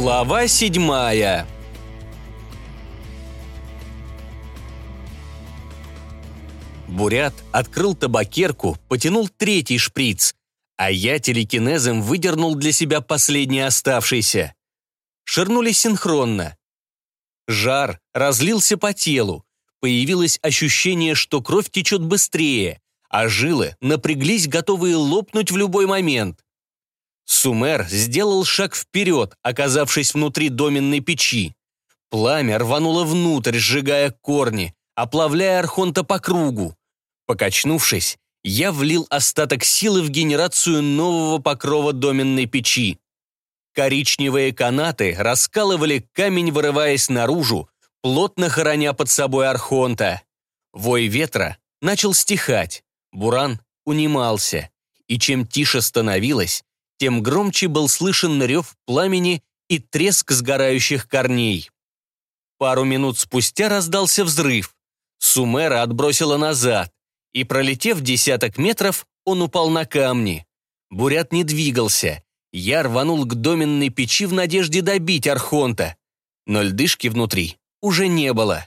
Глава седьмая Бурят открыл табакерку, потянул третий шприц, а я телекинезом выдернул для себя последний оставшийся. Ширнули синхронно. Жар разлился по телу. Появилось ощущение, что кровь течет быстрее, а жилы напряглись, готовые лопнуть в любой момент. Сумер сделал шаг вперед, оказавшись внутри доменной печи. Пламя рвануло внутрь, сжигая корни, оплавляя Архонта по кругу. Покачнувшись, я влил остаток силы в генерацию нового покрова доменной печи. Коричневые канаты раскалывали камень, вырываясь наружу, плотно хороня под собой Архонта. Вой ветра начал стихать, буран унимался, и чем тише становилось, тем громче был слышен рев пламени и треск сгорающих корней. Пару минут спустя раздался взрыв. Сумера отбросила назад, и, пролетев десяток метров, он упал на камни. Бурят не двигался. Я рванул к доменной печи в надежде добить Архонта. Но льдышки внутри уже не было.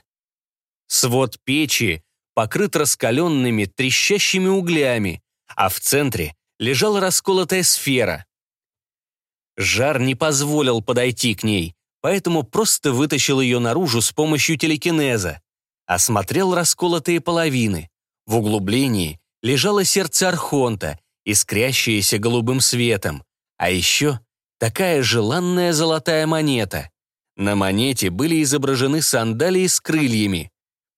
Свод печи покрыт раскаленными, трещащими углями, а в центре лежала расколотая сфера. Жар не позволил подойти к ней, поэтому просто вытащил ее наружу с помощью телекинеза. Осмотрел расколотые половины. В углублении лежало сердце Архонта, искрящееся голубым светом, а еще такая желанная золотая монета. На монете были изображены сандалии с крыльями.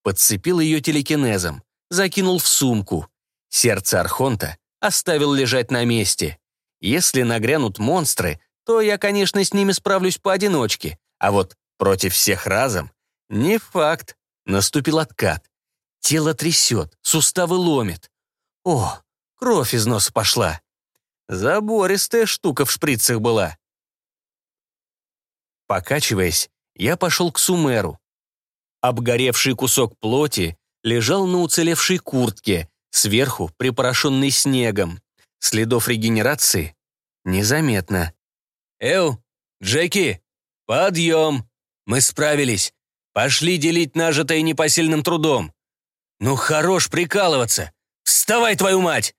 Подцепил ее телекинезом, закинул в сумку. Сердце Архонта оставил лежать на месте. Если нагрянут монстры, то я, конечно, с ними справлюсь поодиночке, а вот против всех разом — не факт. Наступил откат. Тело трясет, суставы ломит. О, кровь из носа пошла. Забористая штука в шприцах была. Покачиваясь, я пошел к Сумеру. Обгоревший кусок плоти лежал на уцелевшей куртке, сверху припорошенный снегом. Следов регенерации незаметно. «Эу, Джеки, подъем! Мы справились. Пошли делить нажитое непосильным трудом. Ну хорош прикалываться. Вставай, твою мать!»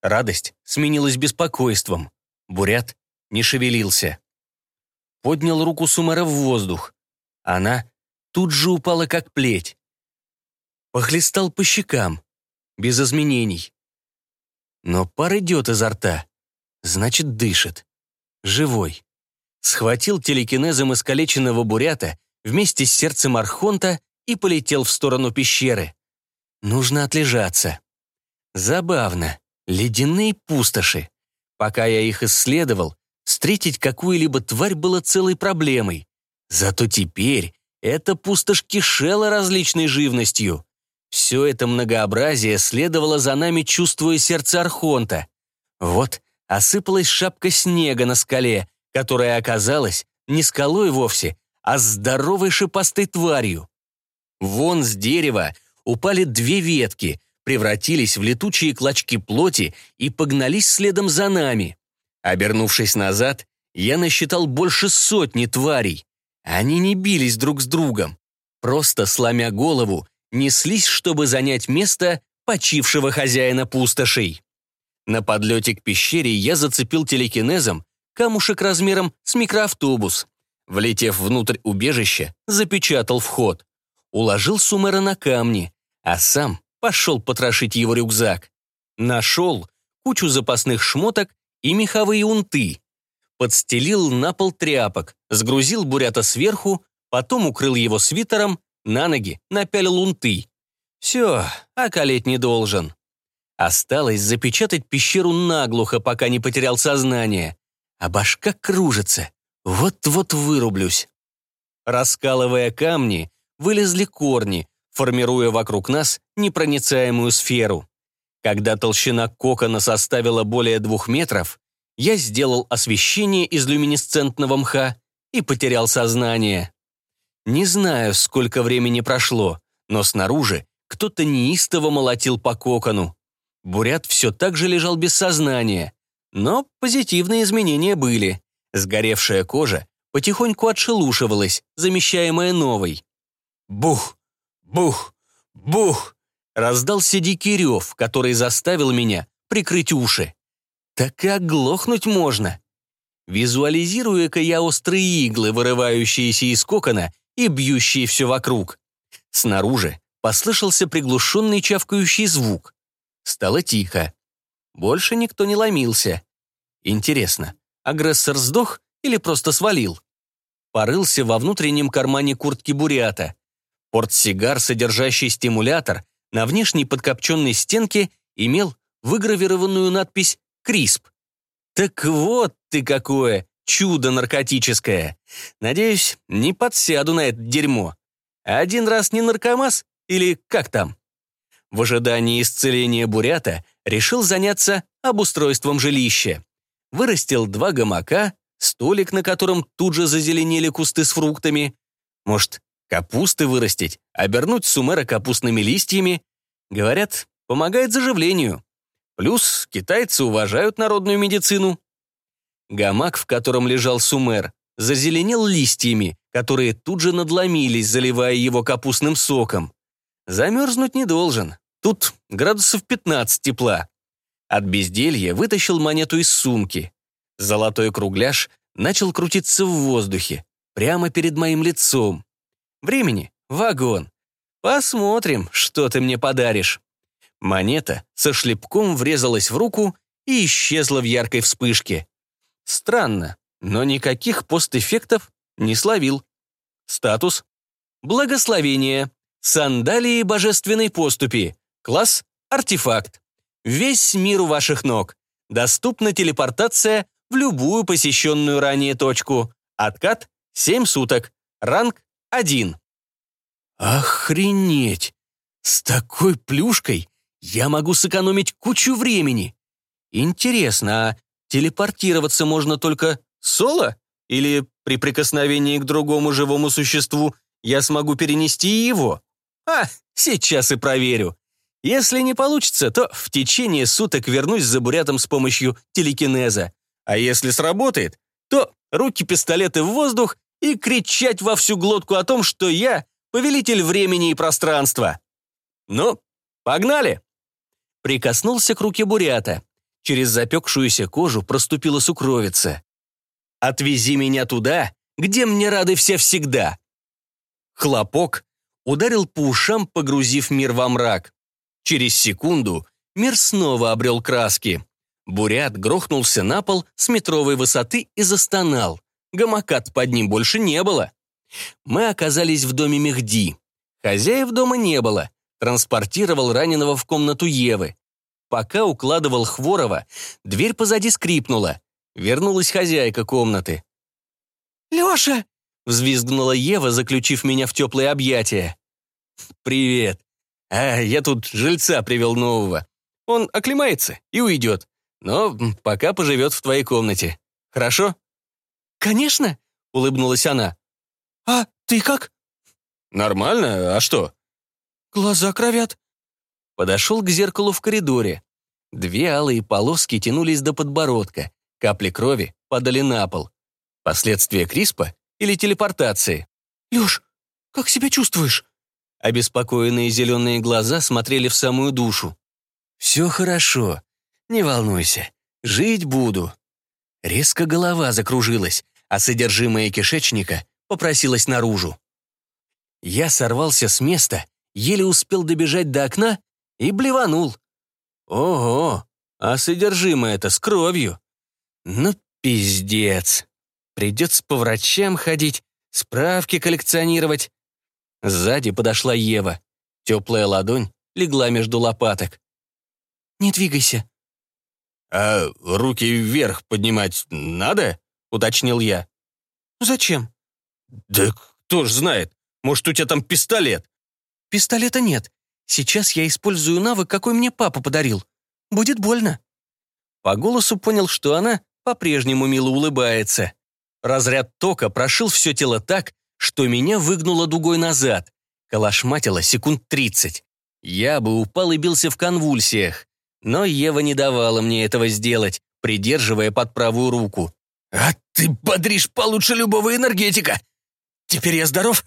Радость сменилась беспокойством. Бурят не шевелился. Поднял руку Сумара в воздух. Она тут же упала, как плеть. Похлестал по щекам без изменений. Но пар идет изо рта, значит, дышит. Живой. Схватил телекинезом искалеченного бурята вместе с сердцем Архонта и полетел в сторону пещеры. Нужно отлежаться. Забавно. Ледяные пустоши. Пока я их исследовал, встретить какую-либо тварь было целой проблемой. Зато теперь эта пустошь кишела различной живностью. Все это многообразие следовало за нами, чувствуя сердце Архонта. Вот осыпалась шапка снега на скале, которая оказалась не скалой вовсе, а здоровой шипастой тварью. Вон с дерева упали две ветки, превратились в летучие клочки плоти и погнались следом за нами. Обернувшись назад, я насчитал больше сотни тварей. Они не бились друг с другом. Просто, сломя голову, неслись, чтобы занять место почившего хозяина пустошей. На подлете к пещере я зацепил телекинезом камушек размером с микроавтобус. Влетев внутрь убежища, запечатал вход. Уложил Сумера на камни, а сам пошел потрошить его рюкзак. Нашел кучу запасных шмоток и меховые унты. Подстелил на пол тряпок, сгрузил бурята сверху, потом укрыл его свитером на ноги напялил унты. Все, околеть не должен. Осталось запечатать пещеру наглухо, пока не потерял сознание. А башка кружится. Вот-вот вырублюсь. Раскалывая камни, вылезли корни, формируя вокруг нас непроницаемую сферу. Когда толщина кокона составила более двух метров, я сделал освещение из люминесцентного мха и потерял сознание. Не знаю, сколько времени прошло, но снаружи кто-то неистово молотил по кокону. Бурят все так же лежал без сознания. Но позитивные изменения были. Сгоревшая кожа потихоньку отшелушивалась, замещаемая новой. Бух, бух, бух! Раздался дикий рев, который заставил меня прикрыть уши. Так и оглохнуть можно. Визуализируя-ка я острые иглы, вырывающиеся из кокона и бьющие все вокруг. Снаружи послышался приглушенный чавкающий звук. Стало тихо. Больше никто не ломился. Интересно, агрессор сдох или просто свалил? Порылся во внутреннем кармане куртки бурята. Портсигар, содержащий стимулятор, на внешней подкопченной стенке имел выгравированную надпись «Крисп». Так вот ты какое чудо наркотическое. Надеюсь, не подсяду на это дерьмо. Один раз не наркомаз или как там? В ожидании исцеления бурята решил заняться обустройством жилища. Вырастил два гамака, столик, на котором тут же зазеленели кусты с фруктами. Может, капусты вырастить, обернуть сумера капустными листьями. Говорят, помогает заживлению. Плюс китайцы уважают народную медицину. Гамак, в котором лежал сумер, зазеленел листьями, которые тут же надломились, заливая его капустным соком. Замерзнуть не должен. Тут градусов 15 тепла. От безделья вытащил монету из сумки. Золотой кругляш начал крутиться в воздухе, прямо перед моим лицом. Времени — вагон. Посмотрим, что ты мне подаришь. Монета со шлепком врезалась в руку и исчезла в яркой вспышке. Странно, но никаких постэффектов не словил. Статус. Благословение. Сандалии божественной поступи. Класс – артефакт. Весь мир у ваших ног. Доступна телепортация в любую посещенную ранее точку. Откат – 7 суток. Ранг – 1. Охренеть! С такой плюшкой я могу сэкономить кучу времени. Интересно, а телепортироваться можно только соло? Или при прикосновении к другому живому существу я смогу перенести его? А, сейчас и проверю. Если не получится, то в течение суток вернусь за бурятом с помощью телекинеза. А если сработает, то руки пистолеты в воздух и кричать во всю глотку о том, что я повелитель времени и пространства. Ну, погнали! Прикоснулся к руке бурята. Через запекшуюся кожу проступила сукровица. «Отвези меня туда, где мне рады все всегда!» Хлопок ударил по ушам, погрузив мир во мрак. Через секунду мир снова обрел краски. Бурят грохнулся на пол с метровой высоты и застонал. Гамакат под ним больше не было. Мы оказались в доме Мехди. Хозяев дома не было транспортировал раненого в комнату Евы. Пока укладывал Хворова, дверь позади скрипнула. Вернулась хозяйка комнаты. «Леша!» — взвизгнула Ева, заключив меня в теплые объятия. «Привет. А, я тут жильца привел нового. Он оклемается и уйдет, но пока поживет в твоей комнате. Хорошо?» «Конечно!» — улыбнулась она. «А ты как?» «Нормально, а что?» Глаза кровят. Подошел к зеркалу в коридоре. Две алые полоски тянулись до подбородка. Капли крови падали на пол. Последствия Криспа или телепортации? «Лёш, как себя чувствуешь?» Обеспокоенные зеленые глаза смотрели в самую душу. «Все хорошо. Не волнуйся. Жить буду». Резко голова закружилась, а содержимое кишечника попросилось наружу. Я сорвался с места еле успел добежать до окна и блеванул. Ого, а содержимое это с кровью. Ну, пиздец. Придется по врачам ходить, справки коллекционировать. Сзади подошла Ева. Теплая ладонь легла между лопаток. «Не двигайся». «А руки вверх поднимать надо?» — уточнил я. «Зачем?» «Да кто ж знает, может, у тебя там пистолет?» Пистолета нет. Сейчас я использую навык, какой мне папа подарил. Будет больно». По голосу понял, что она по-прежнему мило улыбается. Разряд тока прошил все тело так, что меня выгнуло дугой назад. Калашматило секунд тридцать. Я бы упал и бился в конвульсиях. Но Ева не давала мне этого сделать, придерживая под правую руку. «А ты бодришь получше любого энергетика! Теперь я здоров?»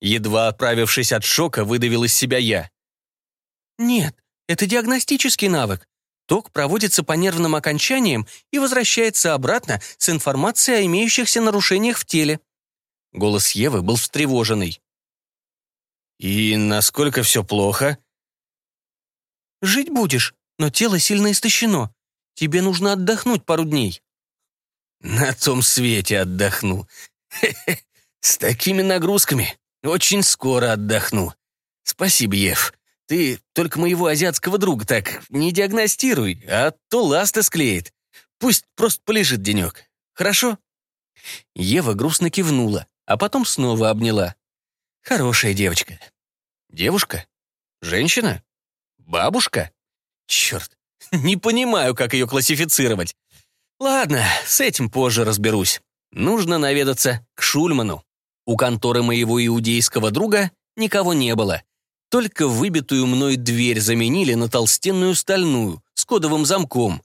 Едва отправившись от шока, выдавил из себя я. «Нет, это диагностический навык. Ток проводится по нервным окончаниям и возвращается обратно с информацией о имеющихся нарушениях в теле». Голос Евы был встревоженный. «И насколько все плохо?» «Жить будешь, но тело сильно истощено. Тебе нужно отдохнуть пару дней». «На том свете отдохну. Хе -хе. С такими нагрузками очень скоро отдохну. Спасибо, Ев. Ты только моего азиатского друга так не диагностируй, а то ласты склеит. Пусть просто полежит денек. Хорошо?» Ева грустно кивнула, а потом снова обняла. «Хорошая девочка». «Девушка? Женщина? Бабушка? Черт, не понимаю, как ее классифицировать. Ладно, с этим позже разберусь. Нужно наведаться к Шульману. У конторы моего иудейского друга никого не было. Только выбитую мной дверь заменили на толстенную стальную, с кодовым замком.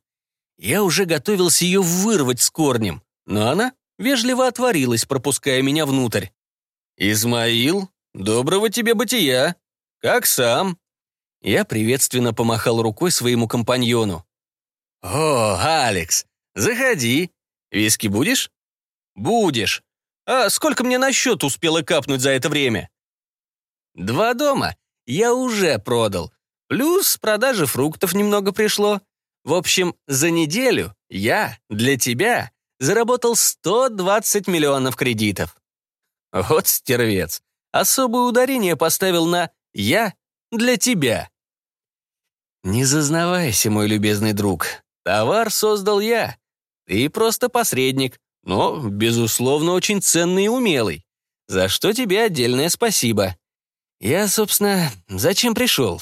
Я уже готовился ее вырвать с корнем, но она вежливо отворилась, пропуская меня внутрь. «Измаил, доброго тебе бытия! Как сам?» Я приветственно помахал рукой своему компаньону. «О, Алекс, заходи. Виски будешь?» «Будешь. А сколько мне на счет успело капнуть за это время?» «Два дома я уже продал. Плюс с продажи фруктов немного пришло. В общем, за неделю я для тебя заработал 120 миллионов кредитов». Вот стервец. Особое ударение поставил на «я для тебя». «Не зазнавайся, мой любезный друг. Товар создал я. Ты просто посредник, но, безусловно, очень ценный и умелый. За что тебе отдельное спасибо. Я, собственно, зачем пришел?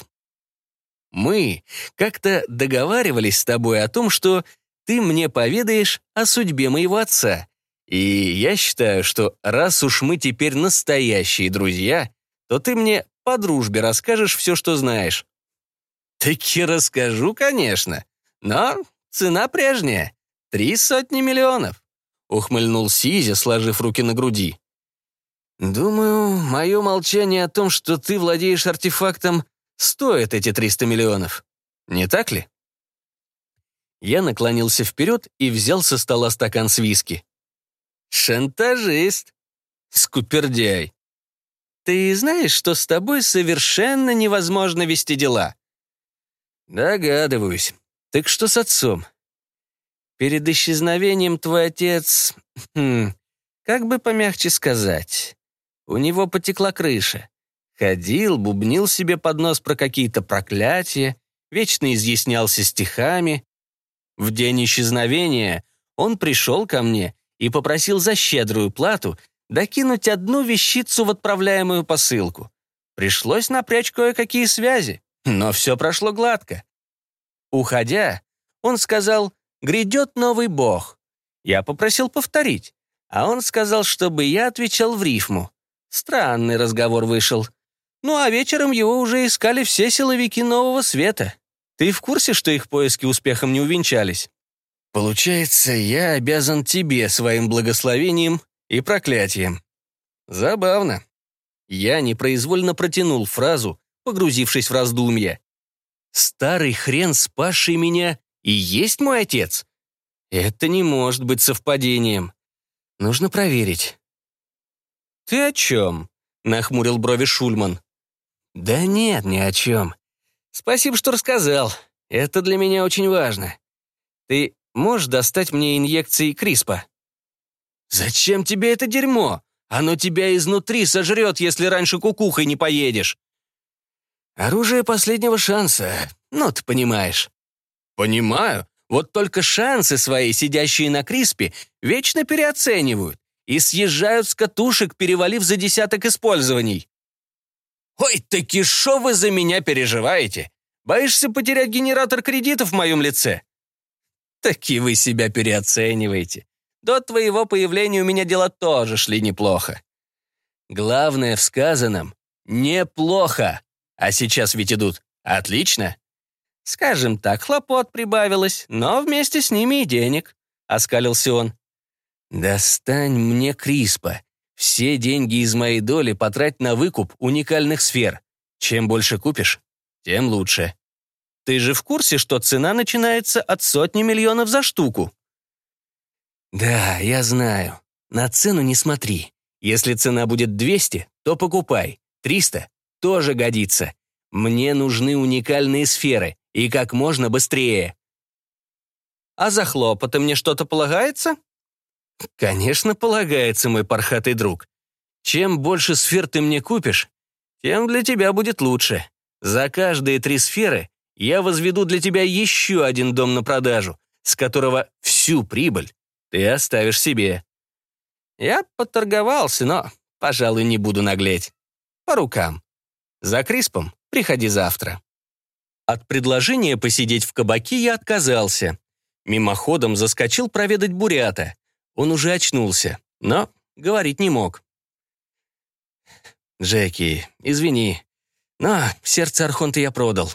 Мы как-то договаривались с тобой о том, что ты мне поведаешь о судьбе моего отца. И я считаю, что раз уж мы теперь настоящие друзья, то ты мне по дружбе расскажешь все, что знаешь. «Таки расскажу, конечно. Но цена прежняя. Три сотни миллионов», — ухмыльнул Сизя, сложив руки на груди. «Думаю, мое молчание о том, что ты владеешь артефактом, стоит эти 300 миллионов. Не так ли?» Я наклонился вперед и взял со стола стакан с виски. «Шантажист! Скупердяй! Ты знаешь, что с тобой совершенно невозможно вести дела?» «Догадываюсь. Так что с отцом?» «Перед исчезновением твой отец... Хм, как бы помягче сказать. У него потекла крыша. Ходил, бубнил себе под нос про какие-то проклятия, вечно изъяснялся стихами. В день исчезновения он пришел ко мне и попросил за щедрую плату докинуть одну вещицу в отправляемую посылку. Пришлось напрячь кое-какие связи. Но все прошло гладко. Уходя, он сказал «Грядет новый бог». Я попросил повторить, а он сказал, чтобы я отвечал в рифму. Странный разговор вышел. Ну а вечером его уже искали все силовики нового света. Ты в курсе, что их поиски успехом не увенчались? Получается, я обязан тебе своим благословением и проклятием. Забавно. Я непроизвольно протянул фразу, погрузившись в раздумья. «Старый хрен, спасший меня, и есть мой отец? Это не может быть совпадением. Нужно проверить». «Ты о чем?» — нахмурил брови Шульман. «Да нет, ни о чем. Спасибо, что рассказал. Это для меня очень важно. Ты можешь достать мне инъекции Криспа?» «Зачем тебе это дерьмо? Оно тебя изнутри сожрет, если раньше кукухой не поедешь». Оружие последнего шанса, ну, ты понимаешь. Понимаю. Вот только шансы свои, сидящие на Криспе, вечно переоценивают и съезжают с катушек, перевалив за десяток использований. Ой, таки шо вы за меня переживаете? Боишься потерять генератор кредитов в моем лице? Таки вы себя переоцениваете. До твоего появления у меня дела тоже шли неплохо. Главное в сказанном — неплохо. А сейчас ведь идут отлично. Скажем так, хлопот прибавилось, но вместе с ними и денег, — оскалился он. «Достань мне Криспа. Все деньги из моей доли потрать на выкуп уникальных сфер. Чем больше купишь, тем лучше. Ты же в курсе, что цена начинается от сотни миллионов за штуку?» «Да, я знаю. На цену не смотри. Если цена будет 200, то покупай. 300 тоже годится. Мне нужны уникальные сферы, и как можно быстрее». «А за хлопоты мне что-то полагается?» «Конечно, полагается, мой пархатый друг. Чем больше сфер ты мне купишь, тем для тебя будет лучше. За каждые три сферы я возведу для тебя еще один дом на продажу, с которого всю прибыль ты оставишь себе. Я поторговался, но, пожалуй, не буду наглеть. По рукам. За Криспом приходи завтра. От предложения посидеть в кабаке я отказался. Мимоходом заскочил проведать Бурята. Он уже очнулся, но говорить не мог. «Джеки, извини, но сердце Архонта я продал».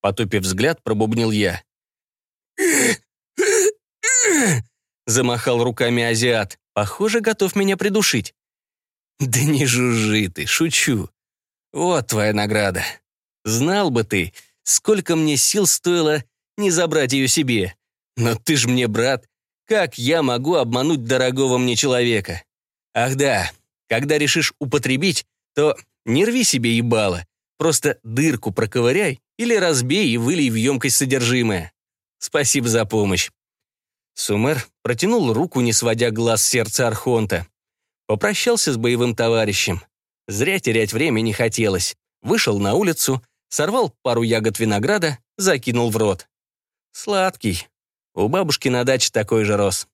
Потупив взгляд, пробубнил я. Замахал руками азиат. Похоже, готов меня придушить. Да не жужжи ты, шучу. Вот твоя награда. Знал бы ты, сколько мне сил стоило не забрать ее себе. Но ты ж мне брат. Как я могу обмануть дорогого мне человека? Ах да, когда решишь употребить, то не рви себе ебало. Просто дырку проковыряй или разбей и вылей в емкость содержимое. Спасибо за помощь. Сумер протянул руку, не сводя глаз с сердца Архонта. Попрощался с боевым товарищем. Зря терять время не хотелось. Вышел на улицу, сорвал пару ягод винограда, закинул в рот. Сладкий. У бабушки на даче такой же рос.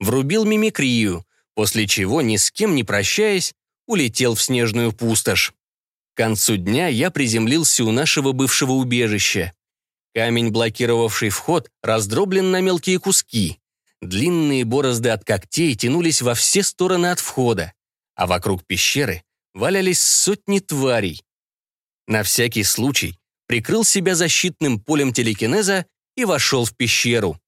Врубил мимикрию, после чего, ни с кем не прощаясь, улетел в снежную пустошь. К концу дня я приземлился у нашего бывшего убежища. Камень, блокировавший вход, раздроблен на мелкие куски. Длинные борозды от когтей тянулись во все стороны от входа, а вокруг пещеры валялись сотни тварей. На всякий случай прикрыл себя защитным полем телекинеза и вошел в пещеру.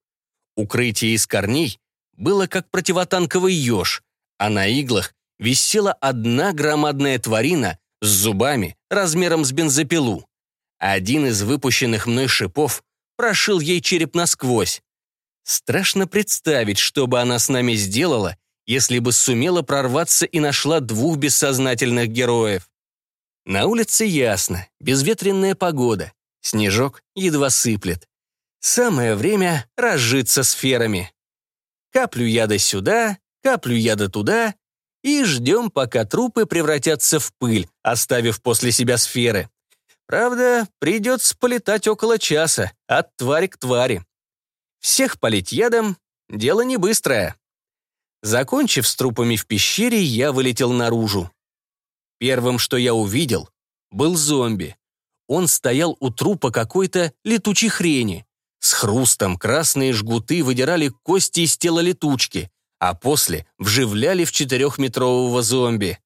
Укрытие из корней было как противотанковый еж, а на иглах висела одна громадная тварина с зубами размером с бензопилу. Один из выпущенных мной шипов прошил ей череп насквозь. Страшно представить, что бы она с нами сделала, если бы сумела прорваться и нашла двух бессознательных героев. На улице ясно, безветренная погода, снежок едва сыплет. Самое время разжиться сферами. Каплю яда сюда, каплю яда туда, и ждем, пока трупы превратятся в пыль, оставив после себя сферы. Правда, придется полетать около часа, от твари к твари. Всех полить ядом — дело не быстрое. Закончив с трупами в пещере, я вылетел наружу. Первым, что я увидел, был зомби. Он стоял у трупа какой-то летучей хрени. С хрустом красные жгуты выдирали кости из тела летучки, а после вживляли в четырехметрового зомби.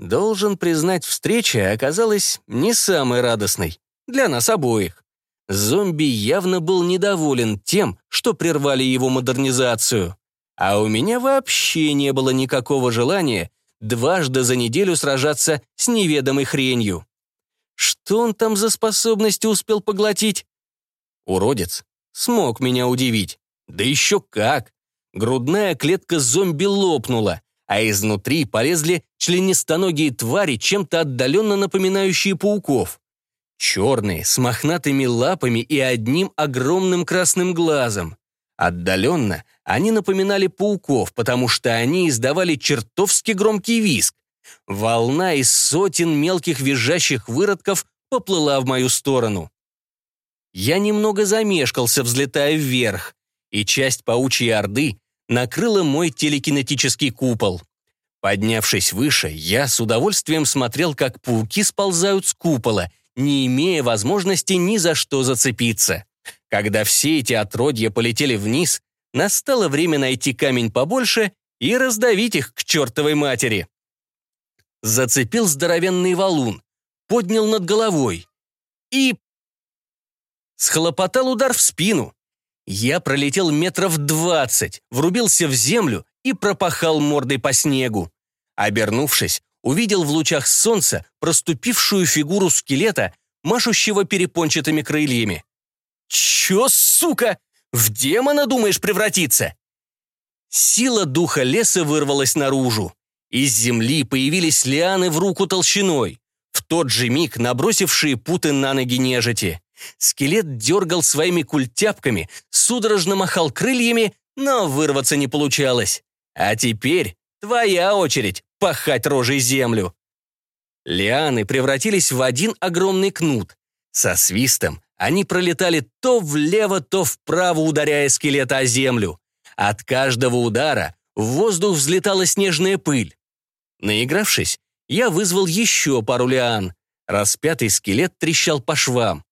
Должен признать, встреча оказалась не самой радостной. Для нас обоих. Зомби явно был недоволен тем, что прервали его модернизацию. А у меня вообще не было никакого желания дважды за неделю сражаться с неведомой хренью. Что он там за способности успел поглотить? Уродец смог меня удивить. Да еще как! Грудная клетка зомби лопнула, а изнутри полезли членистоногие твари, чем-то отдаленно напоминающие пауков. Черные, с мохнатыми лапами и одним огромным красным глазом. Отдаленно они напоминали пауков, потому что они издавали чертовски громкий визг. Волна из сотен мелких визжащих выродков поплыла в мою сторону. Я немного замешкался, взлетая вверх, и часть паучьей орды накрыла мой телекинетический купол. Поднявшись выше, я с удовольствием смотрел, как пауки сползают с купола, не имея возможности ни за что зацепиться. Когда все эти отродья полетели вниз, настало время найти камень побольше и раздавить их к чертовой матери. Зацепил здоровенный валун, поднял над головой и... Схлопотал удар в спину. Я пролетел метров двадцать, врубился в землю и пропахал мордой по снегу. Обернувшись, увидел в лучах солнца проступившую фигуру скелета, машущего перепончатыми крыльями. «Чё, сука? В демона думаешь превратиться?» Сила духа леса вырвалась наружу. Из земли появились лианы в руку толщиной. В тот же миг набросившие путы на ноги нежити. Скелет дергал своими культяпками, судорожно махал крыльями, но вырваться не получалось. А теперь твоя очередь пахать рожей землю. Лианы превратились в один огромный кнут. Со свистом они пролетали то влево, то вправо, ударяя скелета о землю. От каждого удара в воздух взлетала снежная пыль. Наигравшись, я вызвал еще пару лиан. Распятый скелет трещал по швам.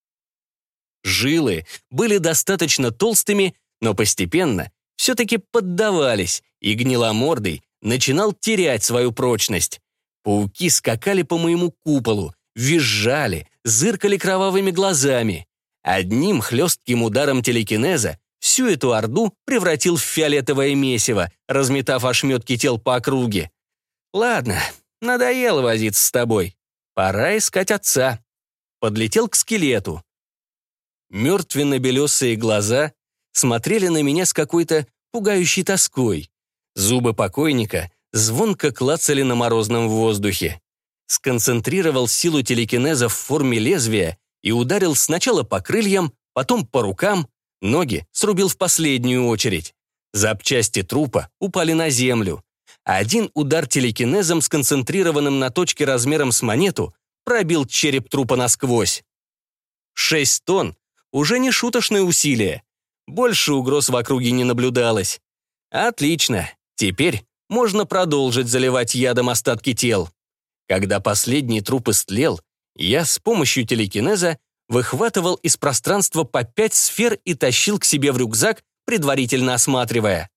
Жилы были достаточно толстыми, но постепенно все-таки поддавались, и гниломордый начинал терять свою прочность. Пауки скакали по моему куполу, визжали, зыркали кровавыми глазами. Одним хлестким ударом телекинеза всю эту орду превратил в фиолетовое месиво, разметав ошметки тел по округе. «Ладно, надоело возиться с тобой. Пора искать отца». Подлетел к скелету. Мертвенно-белесые глаза смотрели на меня с какой-то пугающей тоской. Зубы покойника звонко клацали на морозном воздухе. Сконцентрировал силу телекинеза в форме лезвия и ударил сначала по крыльям, потом по рукам, ноги срубил в последнюю очередь. Запчасти трупа упали на землю. Один удар телекинезом, сконцентрированным на точке размером с монету, пробил череп трупа насквозь. Шесть тонн — уже не шуточное усилие. Больше угроз в округе не наблюдалось. Отлично. Теперь можно продолжить заливать ядом остатки тел. Когда последний труп истлел, я с помощью телекинеза выхватывал из пространства по пять сфер и тащил к себе в рюкзак, предварительно осматривая.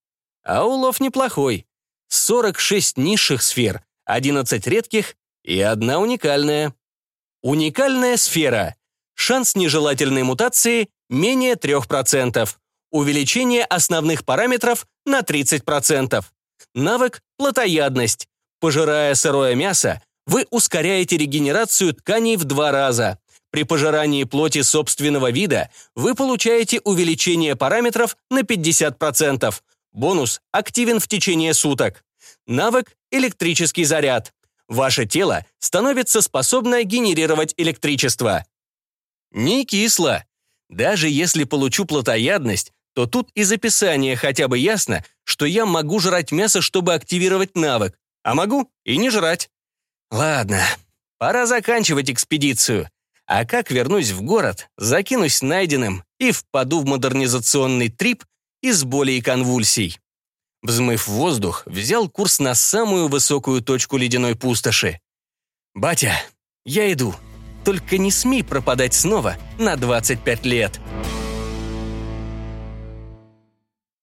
А улов неплохой. 46 низших сфер, 11 редких и одна уникальная. Уникальная сфера. Шанс нежелательной мутации менее 3%. Увеличение основных параметров на 30%. Навык «Плотоядность». Пожирая сырое мясо, вы ускоряете регенерацию тканей в два раза. При пожирании плоти собственного вида вы получаете увеличение параметров на 50%. Бонус активен в течение суток. Навык «Электрический заряд». Ваше тело становится способно генерировать электричество. Не кисло. Даже если получу плотоядность, то тут из описания хотя бы ясно, что я могу жрать мясо, чтобы активировать навык, а могу и не жрать. Ладно, пора заканчивать экспедицию. А как вернусь в город, закинусь найденным и впаду в модернизационный трип из боли и конвульсий. Взмыв воздух, взял курс на самую высокую точку ледяной пустоши. «Батя, я иду. Только не смей пропадать снова на 25 лет».